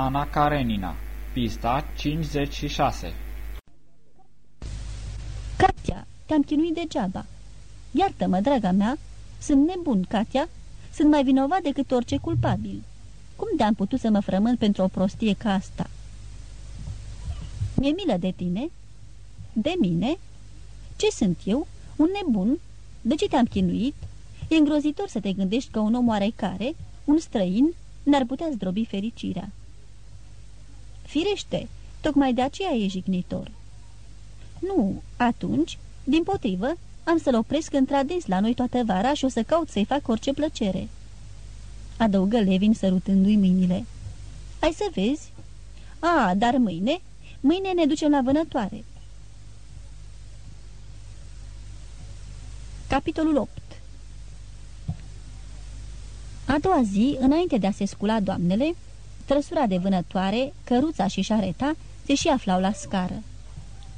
Ana Karenina Pista 56 Katia, te-am chinuit degeaba. Iartă-mă, draga mea, sunt nebun, Katia. Sunt mai vinovat decât orice culpabil. Cum de-am putut să mă frământ pentru o prostie ca asta? Mi-e milă de tine? De mine? Ce sunt eu? Un nebun? De ce te-am chinuit? E îngrozitor să te gândești că un om oarecare, un străin, n-ar putea zdrobi fericirea. Firește, tocmai de aceea e jignitor. Nu, atunci, din potrivă, am să-l opresc într-adins la noi toată vara și o să caut să-i fac orice plăcere. Adăugă Levin sărutându-i mâinile. Ai să vezi? A, dar mâine? Mâine ne ducem la vânătoare. Capitolul 8 A doua zi, înainte de a se scula doamnele, trăsura de vânătoare, căruța și șareta se și aflau la scară.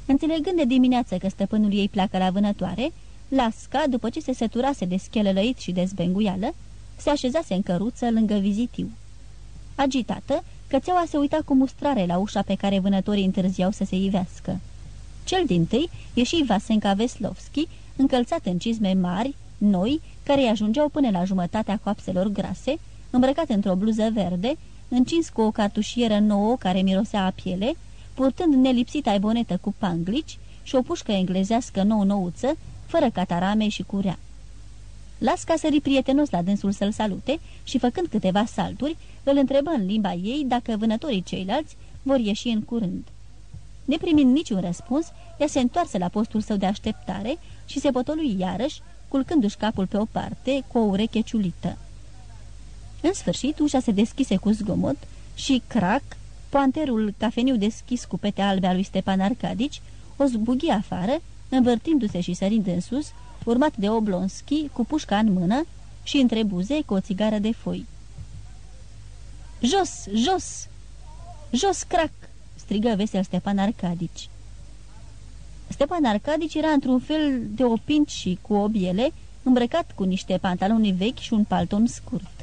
Înțelegând de dimineață că stăpânul ei pleacă la vânătoare, Lasca, după ce se săturase de schelălăit și de zbenguială, se așezase în căruță lângă vizitiu. Agitată, cățeaua se uita cu mustrare la ușa pe care vânătorii întârziau să se ivească. Cel din tâi ieși Vasenka Veslovski, încălțat în cizme mari, noi, care îi ajungeau până la jumătatea coapselor grase, îmbrăcat într-o bluză verde, încins cu o cartușieră nouă care mirosea a piele, purtând nelipsita bonetă cu panglici și o pușcă englezească nou-nouță, fără catarame și curea. Lasca sări prietenos la dânsul să-l salute și, făcând câteva salturi, îl întrebă în limba ei dacă vânătorii ceilalți vor ieși în curând. Neprimind niciun răspuns, ea se întoarse la postul său de așteptare și se potolui iarăși, culcându-și capul pe o parte, cu o ureche ciulită. În sfârșit, ușa se deschise cu zgomot și, crac, panterul cafeniu deschis cu pete albe a lui Stepan Arcadici, o zbughi afară, învârtindu-se și sărind în sus, urmat de Oblonski cu pușca în mână și între buze cu o țigară de foi. Jos, jos! Jos, crac!" strigă vesel Stepan Arcadici. Stepan Arcadici era într-un fel de opint și cu obiele, îmbrăcat cu niște pantaloni vechi și un palton scurt.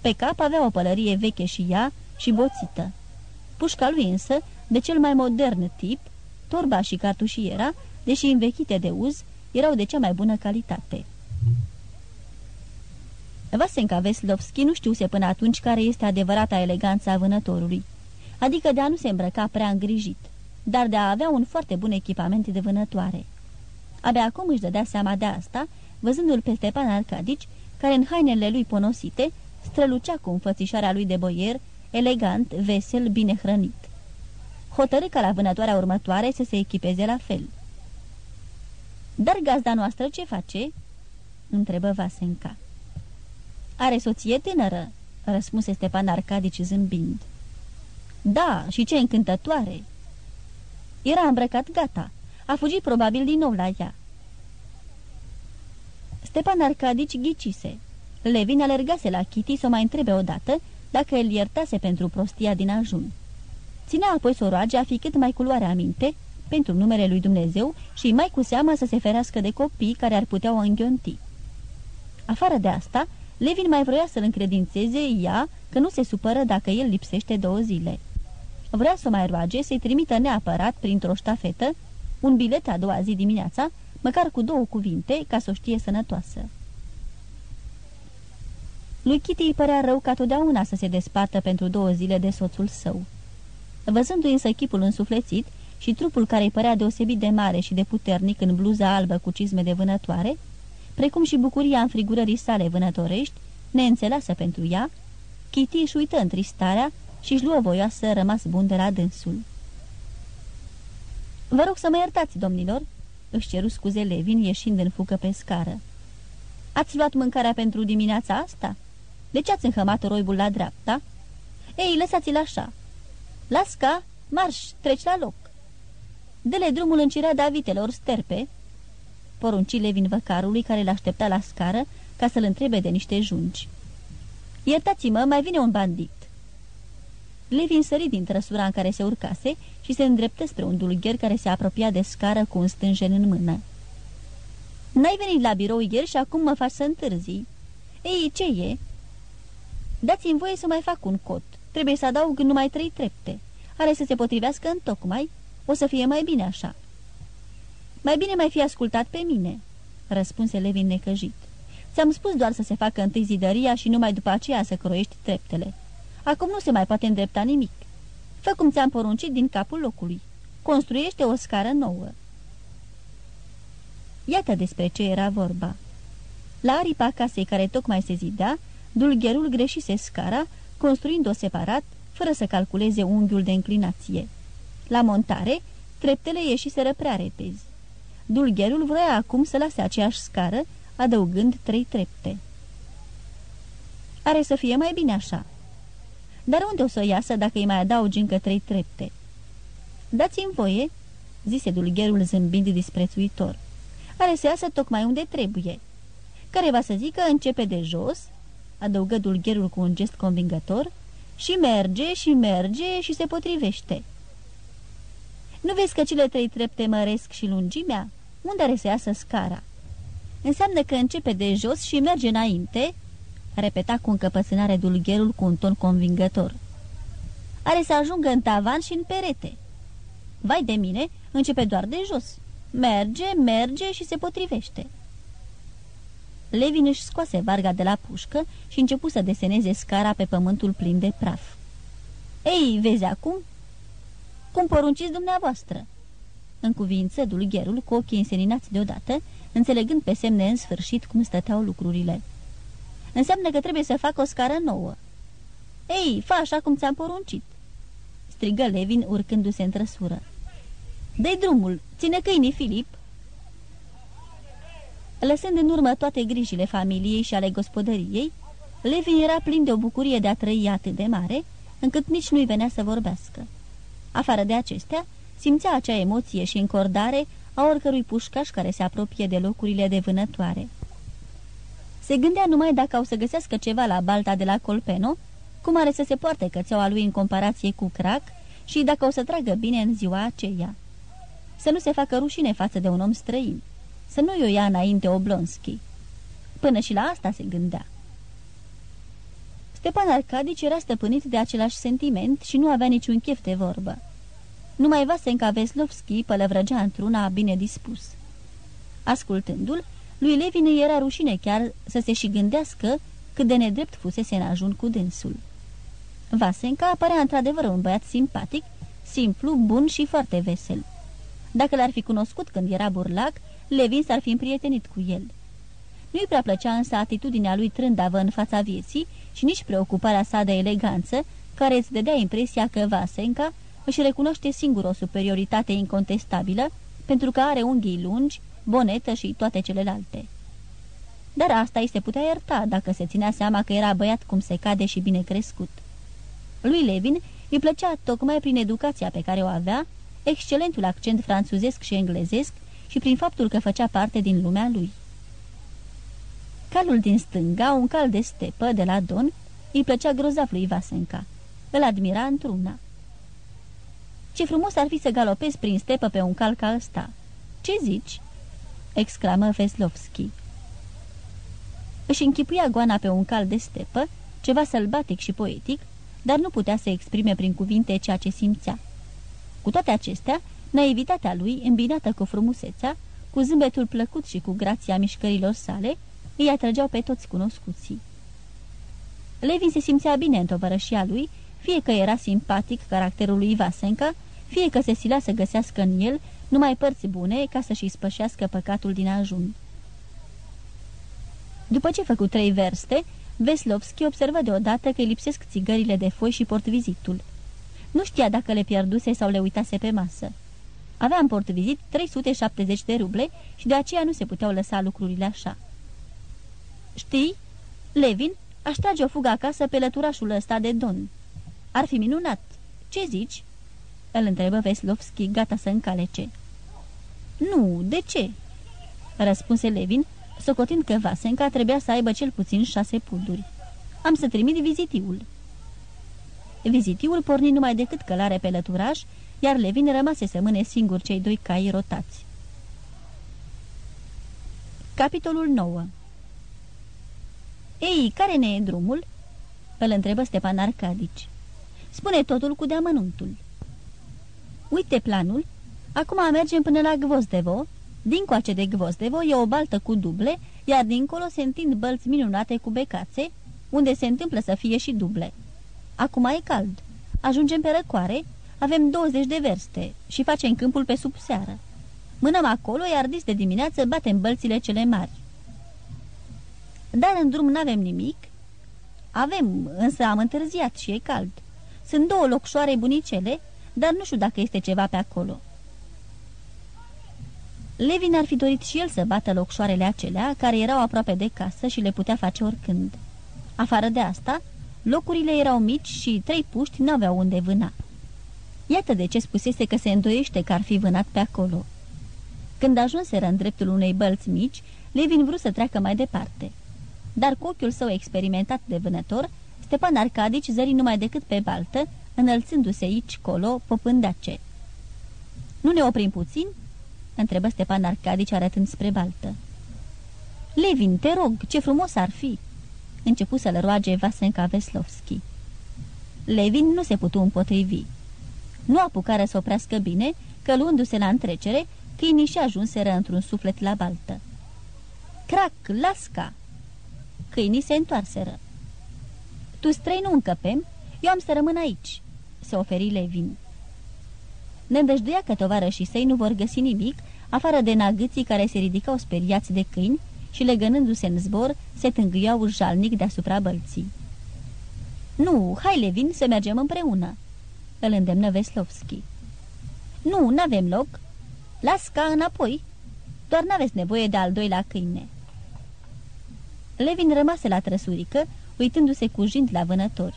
Pe cap avea o pălărie veche și ea și boțită. Pușca lui însă, de cel mai modern tip, torba și cartușiera, deși învechite de uz, erau de cea mai bună calitate. Vasenka Veslovski nu știuse până atunci care este adevărata eleganța vânătorului, adică de a nu se îmbrăca prea îngrijit, dar de a avea un foarte bun echipament de vânătoare. Abia acum își dădea seama de asta, văzându-l pe Stepan Arcadici, care în hainele lui ponosite strălucea cu înfățișarea lui de boier, elegant, vesel, bine hrănit. Hotărâ ca la vânătoarea următoare să se echipeze la fel. Dar gazda noastră ce face?" întrebă Vasenca. Are soție tânără?" răspunse Stepan Arcadici zâmbind. Da, și ce încântătoare!" Era îmbrăcat gata. A fugit probabil din nou la ea. Stepan Arcadici ghicise. Levin alergase la Kitty să o mai întrebe odată dacă îl iertase pentru prostia din ajun. Ținea apoi să o roage a fi cât mai culoare aminte pentru numele lui Dumnezeu și mai cu seamă să se ferească de copii care ar putea o înghionti. Afară de asta, Levin mai vroia să-l încredințeze ea că nu se supără dacă el lipsește două zile. Vrea să o mai roage să-i trimită neapărat printr-o ștafetă un bilet a doua zi dimineața, măcar cu două cuvinte, ca să o știe sănătoasă. Lui Kitty îi părea rău ca totdeauna să se despartă pentru două zile de soțul său. Văzându-i însă chipul însuflețit și trupul care îi părea deosebit de mare și de puternic în bluza albă cu cizme de vânătoare, precum și bucuria înfrigurării sale vânătorești, neînțeleasă pentru ea, Kitty își uită întristarea și își luă voioasă rămas bun de la dânsul. Vă rog să mă iertați, domnilor," își ceru scuze Levin ieșind în fucă pe scară. Ați luat mâncarea pentru dimineața asta?" De ce ați înhămat roibul la dreapta?" Ei, lăsați-l așa." Lasca, marș, treci la loc." Dele drumul în cireada vitelor sterpe." Porunci Levin văcarului care l-aștepta la scară ca să-l întrebe de niște jungi. Iertați-mă, mai vine un bandit." Levin sări din trăsura în care se urcase și se îndreptă spre un dulgher care se apropia de scară cu un stânjen în mână. N-ai venit la birou ieri și acum mă faci să întârzi." Ei, ce e?" Dați-mi voie să mai fac un cot." Trebuie să adaug numai trei trepte. Are să se potrivească în tocmai. O să fie mai bine așa." Mai bine mai fi ascultat pe mine," răspunse Levin necăjit. Ți-am spus doar să se facă întâi zidăria și numai după aceea să croiești treptele. Acum nu se mai poate îndrepta nimic. Fă cum ți-am poruncit din capul locului. Construiește o scară nouă." Iată despre ce era vorba. La aripa casei care tocmai se zidea, dulgherul greșise scara, construind-o separat, fără să calculeze unghiul de înclinație. La montare, treptele ieșiseră prea repezi. Dulgherul vrea acum să lase aceeași scară, adăugând trei trepte. Are să fie mai bine așa. Dar unde o să o iasă dacă îi mai adaugi încă trei trepte? Dați-mi voie, zise dulgherul zâmbind disprețuitor. Are să iasă tocmai unde trebuie. Care va să zică începe de jos, adăugă dulgherul cu un gest convingător, și merge și merge și se potrivește. Nu vezi că cele trei trepte măresc și lungimea? Unde are să iasă scara? Înseamnă că începe de jos și merge înainte, repeta cu încăpățânare dulgherul cu un ton convingător. Are să ajungă în tavan și în perete. Vai de mine, începe doar de jos. Merge, merge și se potrivește. Levin își scoase varga de la pușcă și începu să deseneze scara pe pământul plin de praf. Ei, vezi acum? Cum porunciți dumneavoastră?" În cuvință, dulgherul, cu ochii înseninați deodată, înțelegând pe semne în sfârșit cum stăteau lucrurile. Înseamnă că trebuie să fac o scară nouă." Ei, fa așa cum ți-am poruncit!" strigă Levin urcându-se în trăsură. Dă-i drumul, ține câinii, Filip!" Lăsând în urmă toate grijile familiei și ale gospodăriei, Levin era plin de o bucurie de a trăi atât de mare, încât nici nu-i venea să vorbească. Afară de acestea, simțea acea emoție și încordare a oricărui pușcaș care se apropie de locurile de vânătoare. Se gândea numai dacă au să găsească ceva la balta de la Colpeno, cum are să se poarte cățeaua lui în comparație cu Crac și dacă o să tragă bine în ziua aceea. Să nu se facă rușine față de un om străin să nu-i o ia înainte Oblonski. Până și la asta se gândea. Stepan Arcadici era stăpânit de același sentiment și nu avea niciun chef de vorbă. Numai Vasenka Veslovski pălăvrăgea într-una bine dispus. Ascultându-l, lui Levin îi era rușine chiar să se și gândească cât de nedrept fusese în ajun cu dânsul. Vasenka apărea într-adevăr un băiat simpatic, simplu, bun și foarte vesel. Dacă l-ar fi cunoscut când era burlac, Levin s-ar fi împrietenit cu el. Nu-i prea plăcea însă atitudinea lui trândavă în fața vieții și nici preocuparea sa de eleganță, care îți dădea impresia că Vasenka își recunoaște singur o superioritate incontestabilă, pentru că are unghii lungi, bonetă și toate celelalte. Dar asta îi se putea ierta dacă se ținea seama că era băiat cum se cade și bine crescut. Lui Levin îi plăcea tocmai prin educația pe care o avea, excelentul accent franțuzesc și englezesc și prin faptul că făcea parte din lumea lui. Calul din stânga, un cal de stepă de la Don, îi plăcea grozav lui Vasenca. Îl admira într-una. Ce frumos ar fi să galopezi prin stepă pe un cal ca ăsta. Ce zici?" exclamă Veslovski. Își închipuia goana pe un cal de stepă, ceva sălbatic și poetic, dar nu putea să exprime prin cuvinte ceea ce simțea. Cu toate acestea, Naivitatea lui, îmbinată cu frumusețea, cu zâmbetul plăcut și cu grația mișcărilor sale, îi atrăgeau pe toți cunoscuții. Levin se simțea bine în tovărășia lui, fie că era simpatic caracterul lui Vasenca, fie că se silea să găsească în el numai părți bune ca să-și spășească păcatul din ajun. După ce făcu trei verste, Veslovski observă deodată că îi lipsesc țigările de foi și portvizitul. Nu știa dacă le pierduse sau le uitase pe masă. Avea în portvizit 370 de ruble și de aceea nu se puteau lăsa lucrurile așa. Știi, Levin, aș trage o fugă acasă pe lăturașul ăsta de don. Ar fi minunat. Ce zici?" Îl întrebă Veslovski, gata să încalece. Nu, de ce?" răspunse Levin, socotind că Vasenca trebuia să aibă cel puțin șase puduri. Am să trimit vizitiul." Vizitiul porni numai decât călare pe lăturaș iar Levin rămase să mâne singur cei doi cai rotați. Capitolul 9 Ei, care ne e drumul?" îl întrebă Stepan Arcadici. Spune totul cu deamănuntul. Uite planul. Acum mergem până la Gvozdevo. Dincoace de Gvozdevo e o baltă cu duble, iar dincolo se întind bălți minunate cu becațe, unde se întâmplă să fie și duble. Acum e cald. Ajungem pe răcoare, avem 20 de verste și facem câmpul pe sub seară. Mânăm acolo, iar dis de dimineață batem bălțile cele mari. Dar în drum n-avem nimic. Avem, însă am întârziat și e cald. Sunt două locșoare bunicele, dar nu știu dacă este ceva pe acolo. Levin ar fi dorit și el să bată locșoarele acelea, care erau aproape de casă și le putea face oricând. Afară de asta, locurile erau mici și trei puști n-aveau unde vâna. Iată de ce spusese că se îndoiește că ar fi vânat pe acolo. Când ajunseră în dreptul unei bălți mici, Levin vrut să treacă mai departe. Dar cu ochiul său experimentat de vânător, Stepan Arcadici zări numai decât pe baltă, înălțându-se aici, colo, popândace. Nu ne oprim puțin?" întrebă Stepan Arcadici arătând spre baltă. Levin, te rog, ce frumos ar fi!" începu să-l roage Vasenka Veslovski. Levin nu se putu împotrivi. Nu apucară să oprească bine, că luându-se la întrecere, câinii și ajunseră într-un suflet la baltă. Crac, lasca! Câinii se întoarseră. Tu străi nu încăpem, eu am să rămân aici," se oferi Levin. Ne îndăjduia că tovarășii săi nu vor găsi nimic, afară de nagâții care se ridicau speriați de câini și legănându-se în zbor, se tângâiau jalnic deasupra bălții. Nu, hai, Levin, să mergem împreună," îl îndemnă Veslovski. Nu, n-avem loc. Las ca înapoi. Doar n-aveți nevoie de al doilea câine." Levin rămase la trăsurică, uitându-se cu jind la vânători.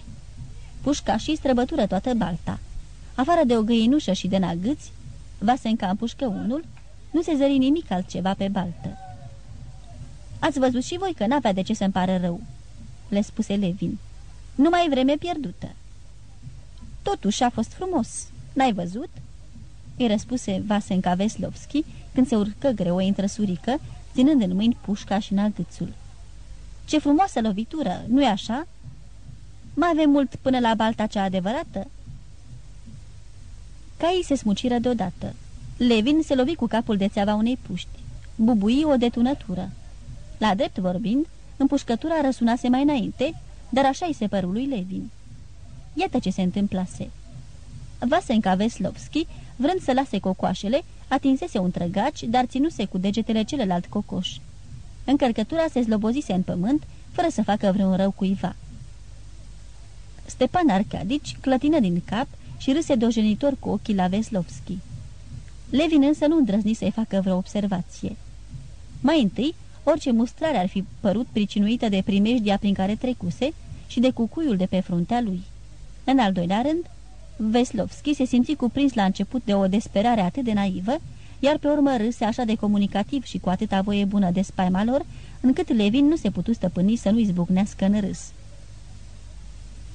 Pușca și străbătură toată balta. Afară de o găinușă și de nagâți, Vasenca împușcă unul, nu se zări nimic altceva pe baltă. Ați văzut și voi că n-avea de ce să-mi pară rău," le spuse Levin. Nu mai vreme pierdută." Totuși a fost frumos. N-ai văzut?" îi răspuse Vasenka Veslovski când se urcă greu o intrăsurică, ținând în mâini pușca și nagâțul. Ce frumoasă lovitură, nu-i așa?" Mai avem mult până la balta cea adevărată?" Caii se smuciră deodată. Levin se lovi cu capul de țeava unei puști. Bubui o detunătură. La drept vorbind, împușcătura răsunase mai înainte, dar așa-i se părul lui Levin. Iată ce se întâmplase. Vasenka Veslovski, vrând să lase cocoașele, atinsese un trăgaci, dar ținuse cu degetele celălalt cocoș. Încărcătura se zlobozise în pământ, fără să facă vreun rău cuiva. Stepan Arcadici clătină din cap și râse dojenitor cu ochii la Veslovski. Levin însă nu îndrăzni să-i facă vreo observație. Mai întâi, orice mustrare ar fi părut pricinuită de primejdia prin care trecuse și de cucuiul de pe fruntea lui. În al doilea rând, Veslovski se simți cuprins la început de o desperare atât de naivă, iar pe urmă râse așa de comunicativ și cu atâta voie bună de spaima lor, încât Levin nu se putu stăpâni să nu izbucnească în râs.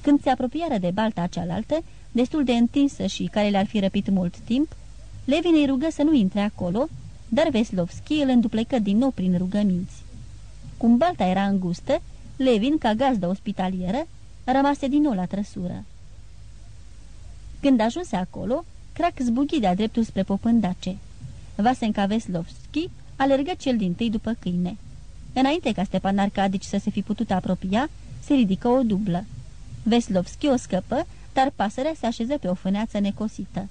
Când se apropiară de balta cealaltă, destul de întinsă și care le-ar fi răpit mult timp, Levin îi rugă să nu intre acolo, dar Veslovski îl înduplecă din nou prin rugăminți. Cum balta era îngustă, Levin, ca gazdă ospitalieră, rămase din nou la trăsură. Când ajunse acolo, Crac zbughi de-a dreptul spre popândace. Vasenka Veslovski alergă cel din tâi după câine. Înainte ca Stepan Arcadici să se fi putut apropia, se ridică o dublă. Veslovski o scăpă, dar pasărea se așeză pe o fâneață necosită.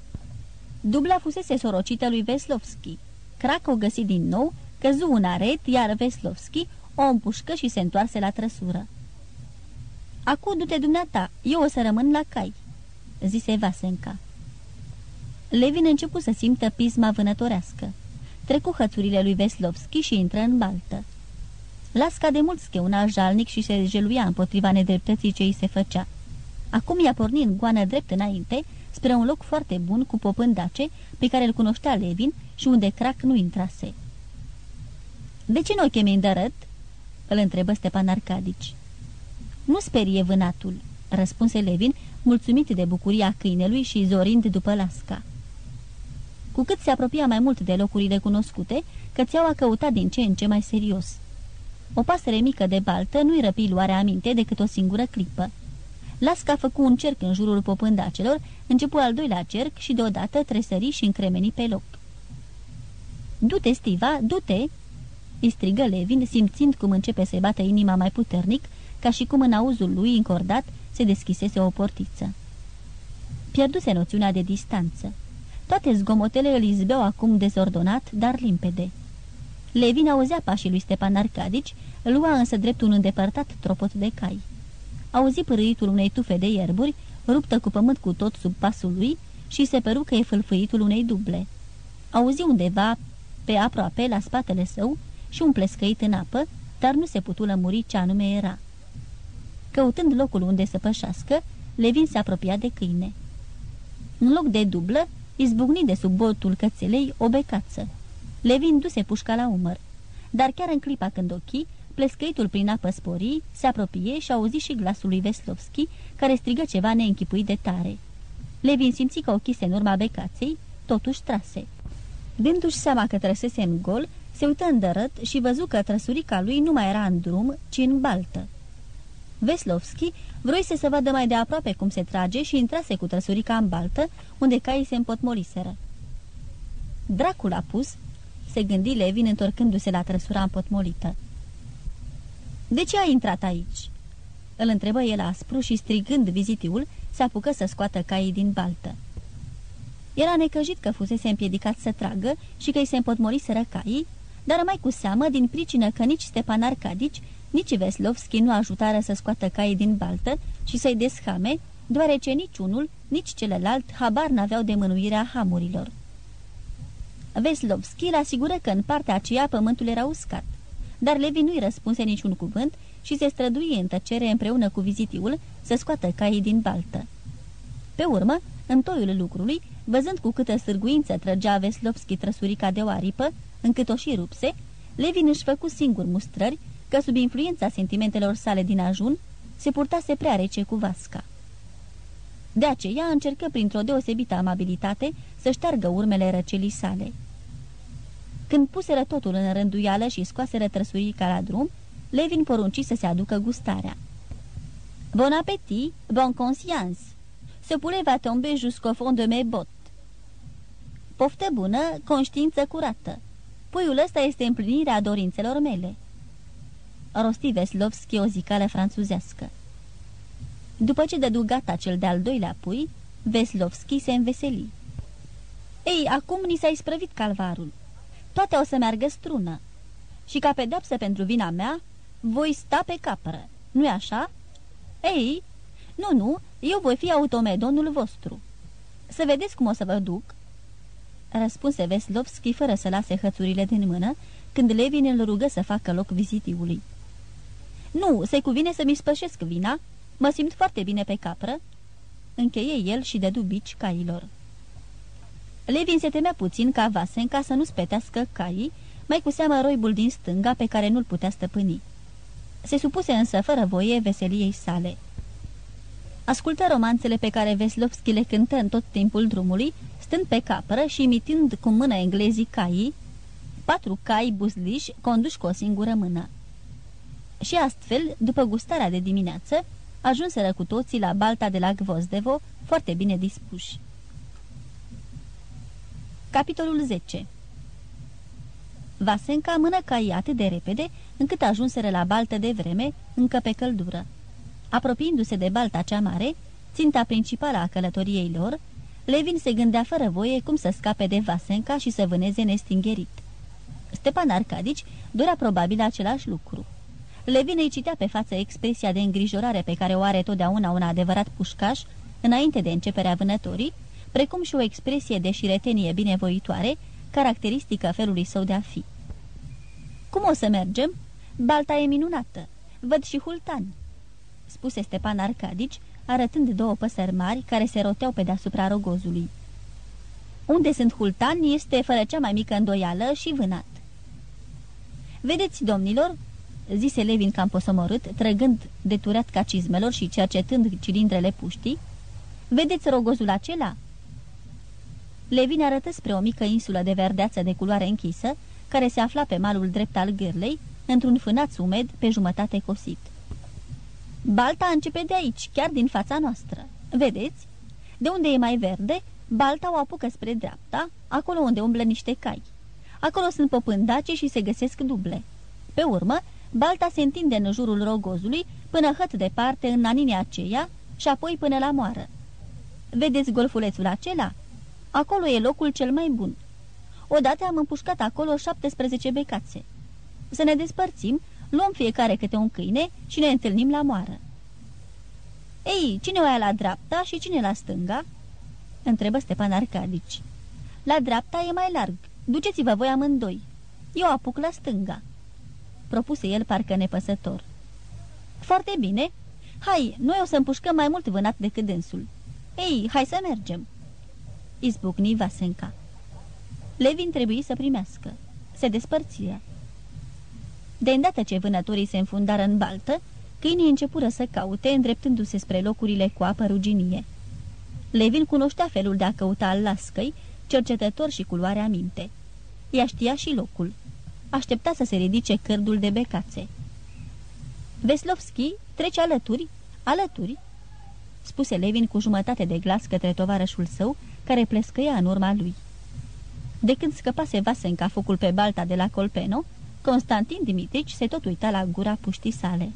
Dubla fusese sorocită lui Veslovski. Crac o găsi din nou, căzu un aret, iar Veslovski o împușcă și se întoarse la trăsură. Acu du-te dumneata, eu o să rămân la cai," zise Vasenka. Levin începu să simtă pisma vânătorească. Trecu hățurile lui Veslovski și intră în baltă. Lasca de mult scheuna jalnic și se jeluia împotriva nedreptății ce îi se făcea. Acum i-a pornit în goană drept înainte, spre un loc foarte bun cu popândace, pe care îl cunoștea Levin și unde crac nu intrase. De ce nu o chemi îndărăt?" îl întrebă Stepan Arcadici. Nu sperie vânatul," răspunse Levin, mulțumit de bucuria câinelui și zorind după lasca. Cu cât se apropia mai mult de locurile cunoscute, cățeaua căuta din ce în ce mai serios. O pasăre mică de baltă nu-i răpi luarea aminte decât o singură clipă. Lasca făcu un cerc în jurul popândacelor, începu al doilea cerc și deodată tresări și încremeni pe loc. Du-te, Stiva, du-te!" îi strigă Levin, simțind cum începe să-i bată inima mai puternic, ca și cum în auzul lui încordat se deschisese o portiță. Pierduse noțiunea de distanță. Toate zgomotele îl izbeau acum dezordonat, dar limpede. Levin auzea pașii lui Stepan Arcadici, lua însă drept un îndepărtat tropot de cai. Auzi pârâitul unei tufe de ierburi, ruptă cu pământ cu tot sub pasul lui și se păru că e fâlfâitul unei duble. Auzi undeva, pe aproape, la spatele său, și un plescăit în apă, dar nu se putu lămuri ce anume era. Căutând locul unde să pășească, Levin se apropia de câine. În loc de dublă, izbucni de sub botul cățelei o becață. Levin duse pușca la umăr, dar chiar în clipa când ochii, plescăitul prin apă sporii, se apropie și auzi și glasul lui Veslovski, care strigă ceva neînchipuit de tare. Levin simți că ochii se în urma becaței, totuși trase. Dându-și seama că trăsese în gol, se uită îndărât și văzu că trăsurica lui nu mai era în drum, ci în baltă. Veslovski vroise să vadă mai de aproape cum se trage și intrase cu trăsurica în baltă, unde caii se împotmoliseră. Dracul a pus, se gândi Levin întorcându-se la trăsura împotmolită. De ce ai intrat aici?" Îl întrebă el aspru și strigând vizitiul, se apucă să scoată caii din baltă. Era necăjit că fusese împiedicat să tragă și că îi se împotmoliseră caii, dar mai cu seamă din pricină că nici Stepan Arcadici, nici Veslovski nu ajutară să scoată caii din baltă și să-i deschame, deoarece niciunul, nici celălalt habar n-aveau de mânuirea hamurilor. Veslovski l asigură că în partea aceea pământul era uscat, dar Levi nu-i răspunse niciun cuvânt și se străduie în tăcere împreună cu vizitiul să scoată caii din baltă. Pe urmă, în toiul lucrului, văzând cu câtă sârguință trăgea Veslovski trăsurica de o aripă, încât o și rupse, Levin își făcu singur mustrări că sub influența sentimentelor sale din ajun se purtase prea rece cu Vasca. De aceea încercă printr-o deosebită amabilitate să șteargă urmele răcelii sale. Când puseră totul în rânduială și scoaseră trăsurica la drum, Levin porunci să se aducă gustarea. Bon appétit, bon conscience! Ce poulet va tomber jusqu'au fond de mes bottes. Poftă bună, conștiință curată. Puiul ăsta este împlinirea dorințelor mele. Rosti Veslovski o zicală franțuzească. După ce dădu gata cel de-al doilea pui, Veslovski se înveseli. Ei, acum ni s-a isprăvit calvarul. Toate o să meargă strună. Și ca pedepsă pentru vina mea, voi sta pe capră. Nu-i așa? Ei, nu, nu, eu voi fi automedonul vostru. Să vedeți cum o să vă duc răspunse Veslovski fără să lase hățurile din mână, când Levin îl rugă să facă loc vizitiului. Nu, se cuvine să-mi spășesc vina. Mă simt foarte bine pe capră." Încheie el și dădu bici cailor. Levin se temea puțin ca Vasenca să nu spetească caii, mai cu seamă roibul din stânga pe care nu-l putea stăpâni. Se supuse însă fără voie veseliei sale. Ascultă romanțele pe care Veslovski le cântă în tot timpul drumului, stând pe capră și imitând cu mână englezii caii, patru cai buzliși conduși cu o singură mână. Și astfel, după gustarea de dimineață, ajunseră cu toții la balta de la Gvozdevo, foarte bine dispuși. Capitolul 10 Vasenca mână caii atât de repede, încât ajunseră la baltă de vreme, încă pe căldură. Apropiindu-se de balta cea mare, ținta principală a călătoriei lor, Levin se gândea fără voie cum să scape de Vasenca și să vâneze nestingerit. Stepan Arcadici dorea probabil același lucru. Levin îi citea pe față expresia de îngrijorare pe care o are totdeauna un adevărat pușcaș înainte de începerea vânătorii, precum și o expresie de șiretenie binevoitoare, caracteristică felului său de a fi. Cum o să mergem? Balta e minunată. Văd și hultani," spuse Stepan Arcadici, arătând două păsări mari care se roteau pe deasupra rogozului. Unde sunt hultani este fără cea mai mică îndoială și vânat. Vedeți, domnilor, zise Levin cam posomorât, trăgând de turat ca cizmelor și cercetând cilindrele puștii, vedeți rogozul acela? Levin arătă spre o mică insulă de verdeață de culoare închisă, care se afla pe malul drept al gârlei, într-un fânaț umed pe jumătate cosit. Balta începe de aici, chiar din fața noastră. Vedeți? De unde e mai verde, balta o apucă spre dreapta, acolo unde umblă niște cai. Acolo sunt popândace și se găsesc duble. Pe urmă, balta se întinde în jurul rogozului până hăt departe în aninea aceea și apoi până la moară. Vedeți golfulețul acela? Acolo e locul cel mai bun. Odată am împușcat acolo 17 becațe. Să ne despărțim, luăm fiecare câte un câine și ne întâlnim la moară. Ei, cine o ia la dreapta și cine la stânga?" întrebă Stepan Arcadici. La dreapta e mai larg. Duceți-vă voi amândoi. Eu apuc la stânga." Propuse el parcă nepăsător. Foarte bine. Hai, noi o să împușcăm mai mult vânat decât dânsul. Ei, hai să mergem." Izbucni Vasenca. Levin trebuie să primească. Se despărțiră. De îndată ce vânătorii se înfundară în baltă, câinii începură să caute, îndreptându-se spre locurile cu apă ruginie. Levin cunoștea felul de a căuta al lascăi, cercetător și culoarea minte. Ea știa și locul. Aștepta să se ridice cârdul de becațe. Veslovski trece alături, alături, spuse Levin cu jumătate de glas către tovarășul său, care plescăia în urma lui. De când scăpase Vasenca focul pe balta de la Colpeno, Constantin Dimitrici se tot uita la gura puștii sale.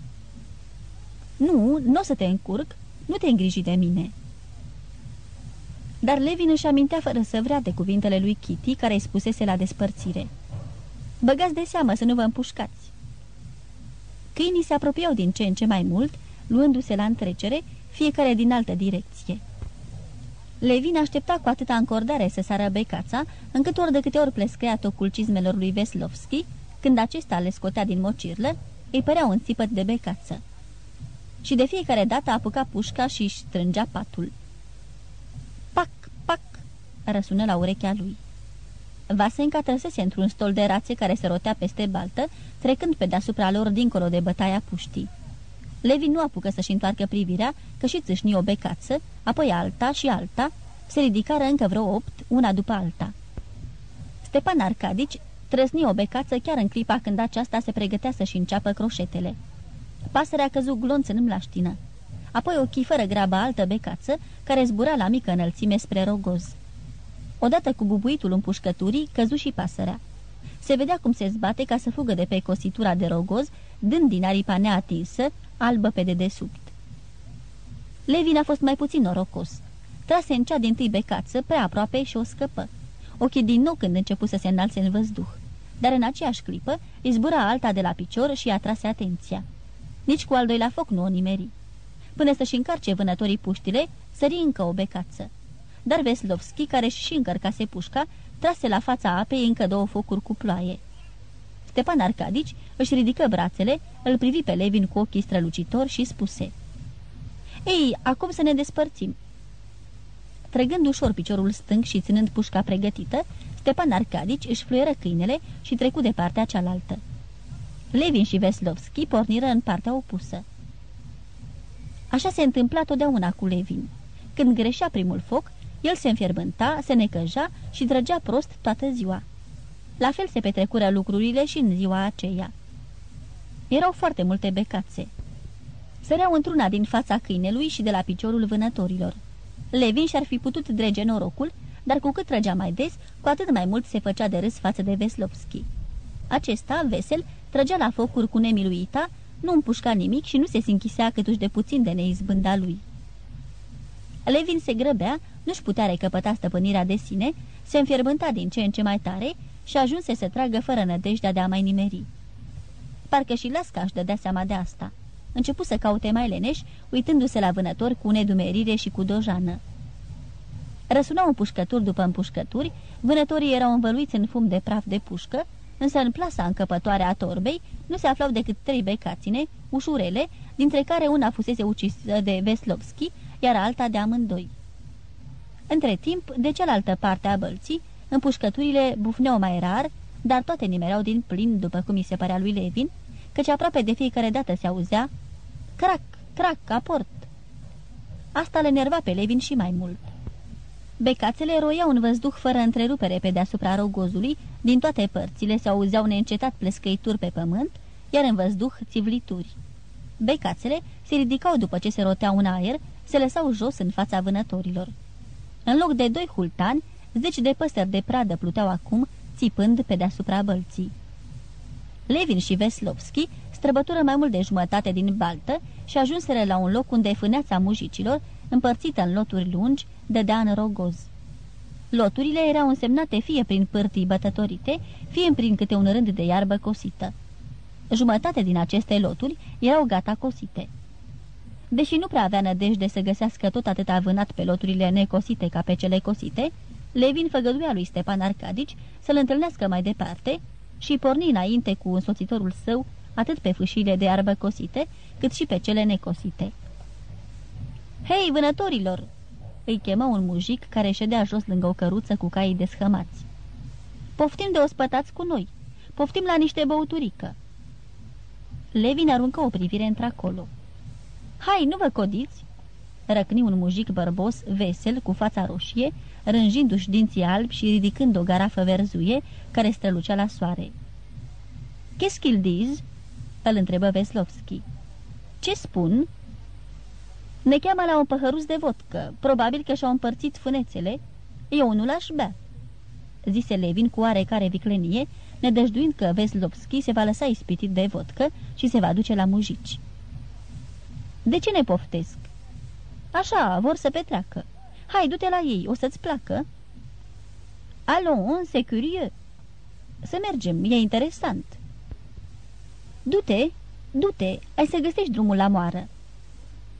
Nu, nu o să te încurc, nu te îngriji de mine." Dar Levin își amintea fără să vrea de cuvintele lui Kitty, care îi spusese la despărțire. Băgați de seamă să nu vă împușcați." Câinii se apropiau din ce în ce mai mult, luându-se la întrecere, fiecare din altă direcție. Levin aștepta cu atâta încordare să sară becața, încât ori de câte ori plescăia tocul cizmelor lui Veslovski, când acesta le scotea din mocirlă, îi părea un țipăt de becață. Și de fiecare dată apuca pușca și își strângea patul. Pac, pac, răsună la urechea lui. Vasenca trăsese într-un stol de rațe care se rotea peste baltă, trecând pe deasupra lor dincolo de bătaia puștii. Levi nu apucă să-și întoarcă privirea, că și țâșni o becață, apoi alta și alta, se ridicară încă vreo opt, una după alta. Stepan Arcadici trăsni o becață chiar în clipa când aceasta se pregătea să-și înceapă croșetele. Pasărea căzut glonț în mlaștină. Apoi o fără grabă altă becață, care zbura la mică înălțime spre rogoz. Odată cu bubuitul împușcăturii, căzu și pasărea. Se vedea cum se zbate ca să fugă de pe cositura de rogoz, dând din aripa neatinsă, albă pe dedesubt. Levin a fost mai puțin norocos. Trase în cea din tâi becață, prea aproape și o scăpă. Ochii din nou când început să se înalțe în văzduh. Dar în aceeași clipă izbura alta de la picior și atrase atenția. Nici cu al doilea foc nu o nimeri. Până să-și încarce vânătorii puștile, sări încă o becață. Dar Veslovski, care și încărcase pușca, trase la fața apei încă două focuri cu ploaie. Stepan Arcadici își ridică brațele, îl privi pe Levin cu ochii strălucitori și spuse Ei, acum să ne despărțim." Trăgând ușor piciorul stâng și ținând pușca pregătită, Stepan Arcadici își fluieră câinele și trecu de partea cealaltă. Levin și Veslovski porniră în partea opusă. Așa se întâmpla totdeauna cu Levin. Când greșea primul foc, el se înfierbânta, se necăja și drăgea prost toată ziua. La fel se petrecură lucrurile și în ziua aceea. Erau foarte multe becațe. Săreau într-una din fața câinelui și de la piciorul vânătorilor. Levin și-ar fi putut drege norocul, dar cu cât trăgea mai des, cu atât mai mult se făcea de râs față de Veslovski. Acesta, vesel, trăgea la focuri cu nemiluita, nu împușca nimic și nu se sinchisea câtuși de puțin de neizbânda lui. Levin se grăbea, nu-și putea recăpăta stăpânirea de sine, se înfierbânta din ce în ce mai tare și ajunse să tragă fără nădejdea de a mai nimeri. Parcă și Lasca își dădea seama de asta. Începu să caute mai leneș, uitându-se la vânători cu nedumerire și cu dojană. Răsunau împușcături după împușcături, vânătorii erau învăluiți în fum de praf de pușcă, însă în plasa încăpătoare a torbei nu se aflau decât trei becaține, ușurele, dintre care una fusese ucisă de Veslovski, iar alta de amândoi. Între timp, de cealaltă parte a bălții, împușcăturile bufneau mai rar, dar toate nimereau din plin, după cum i se părea lui Levin, căci aproape de fiecare dată se auzea crac, crac, aport. Asta le nerva pe Levin și mai mult. Becațele roiau în văzduh fără întrerupere pe deasupra rogozului, din toate părțile se auzeau neîncetat plescăituri pe pământ, iar în văzduh țivlituri. Becațele se ridicau după ce se roteau în aer, se lăsau jos în fața vânătorilor. În loc de doi hultani, zeci de păsări de pradă pluteau acum, țipând pe deasupra bălții. Levin și Veslovski străbătură mai mult de jumătate din baltă și ajunseră la un loc unde fâneața mujicilor, împărțită în loturi lungi, dădea în rogoz. Loturile erau însemnate fie prin pârtii bătătorite, fie prin câte un rând de iarbă cosită. Jumătate din aceste loturi erau gata cosite. Deși nu prea avea nădejde să găsească tot atât vânat pe loturile necosite ca pe cele cosite, Levin făgăduia lui Stepan Arcadici să-l întâlnească mai departe și porni înainte cu însoțitorul său atât pe fâșile de iarbă cosite, cât și pe cele necosite. Hei, vânătorilor!" îi chemă un mujic care ședea jos lângă o căruță cu caii deschămați. Poftim de ospătați cu noi! Poftim la niște băuturică!" Levin aruncă o privire într-acolo. Hai, nu vă codiți!" Răcni un mujic bărbos, vesel, cu fața roșie, rânjindu-și dinții albi și ridicând o garafă verzuie care strălucea la soare. Qu'est-ce qu'ils disent?" îl întrebă Veslovski. Ce spun?" Ne cheamă la un păhăruț de vodcă. Probabil că și-au împărțit fânețele. Eu nu l-aș bea." Zise Levin cu oarecare viclenie, nedăjduind că Veslovski se va lăsa ispitit de vodcă și se va duce la mujici. De ce ne poftesc?" Așa, vor să petreacă. Hai, du-te la ei, o să-ți placă." Allons, c'est curieux." Să mergem, e interesant." Du-te, du-te, ai să găsești drumul la moară."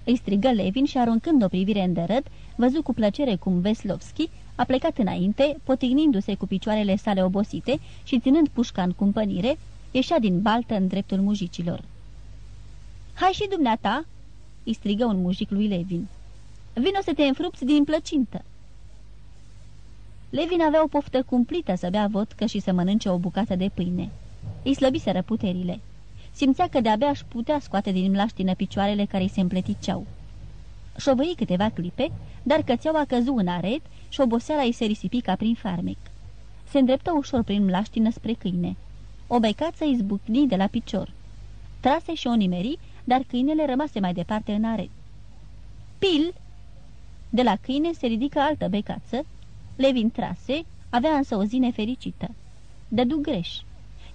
Îi strigă Levin și aruncând o privire în dărât, văzu cu plăcere cum Veslovski a plecat înainte, potignindu-se cu picioarele sale obosite și ținând pușca în cumpănire, ieșea din baltă în dreptul mujicilor. Hai și dumneata!" Îi strigă un mujic lui Levin. Vino să te înfrupți din plăcintă!" Levin avea o poftă cumplită să bea vodcă și să mănânce o bucată de pâine. Îi slăbiseră puterile. Simțea că de-abia aș putea scoate din mlaștină picioarele care îi se împleticeau. Șovăi câteva clipe, dar cățeaua căzu în aret și oboseala îi se risipi ca prin farmec. Se îndreptă ușor prin mlaștină spre câine. O becață izbucni de la picior. Trase și o nimeri, dar câinele rămase mai departe în aret. Pil! De la câine se ridică altă becață, Levin trase, avea însă o zi nefericită. Dădu greș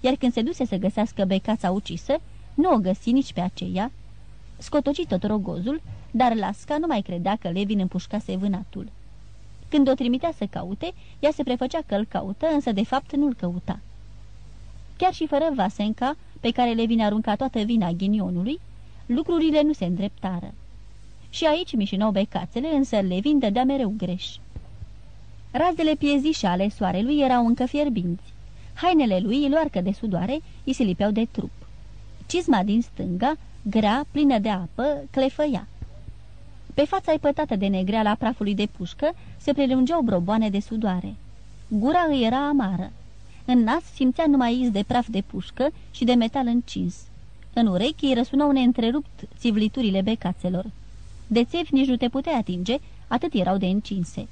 iar când se duse să găsească becața ucisă, nu o găsi nici pe aceea. Scotoci tot rogozul, dar Lasca nu mai credea că Levin împușcase vânatul. Când o trimitea să caute, ea se prefăcea că îl caută, însă de fapt nu-l căuta. Chiar și fără Vasenca, pe care Levin arunca toată vina ghinionului, lucrurile nu se îndreptară. Și aici mișinau becațele, însă Levin dădea mereu greș. Razele piezișe ale soarelui erau încă fierbinți. Hainele lui, luarcă de sudoare, îi se lipeau de trup. Cizma din stânga, grea, plină de apă, clefăia. Pe fața pătată de negreala prafului de pușcă se prelungeau broboane de sudoare. Gura îi era amară. În nas simțea numai iz de praf de pușcă și de metal încins. În urechi îi răsunau neîntrerupt țivliturile becațelor. De țevi nici nu te putea atinge, atât erau de încinse.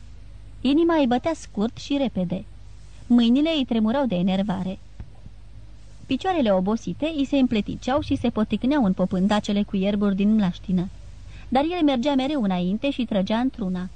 Inima îi bătea scurt și repede. Mâinile îi tremurau de enervare. Picioarele obosite îi se împleticeau și se poticneau în popândacele cu ierburi din mlaștină. Dar el mergea mereu înainte și trăgea într-una.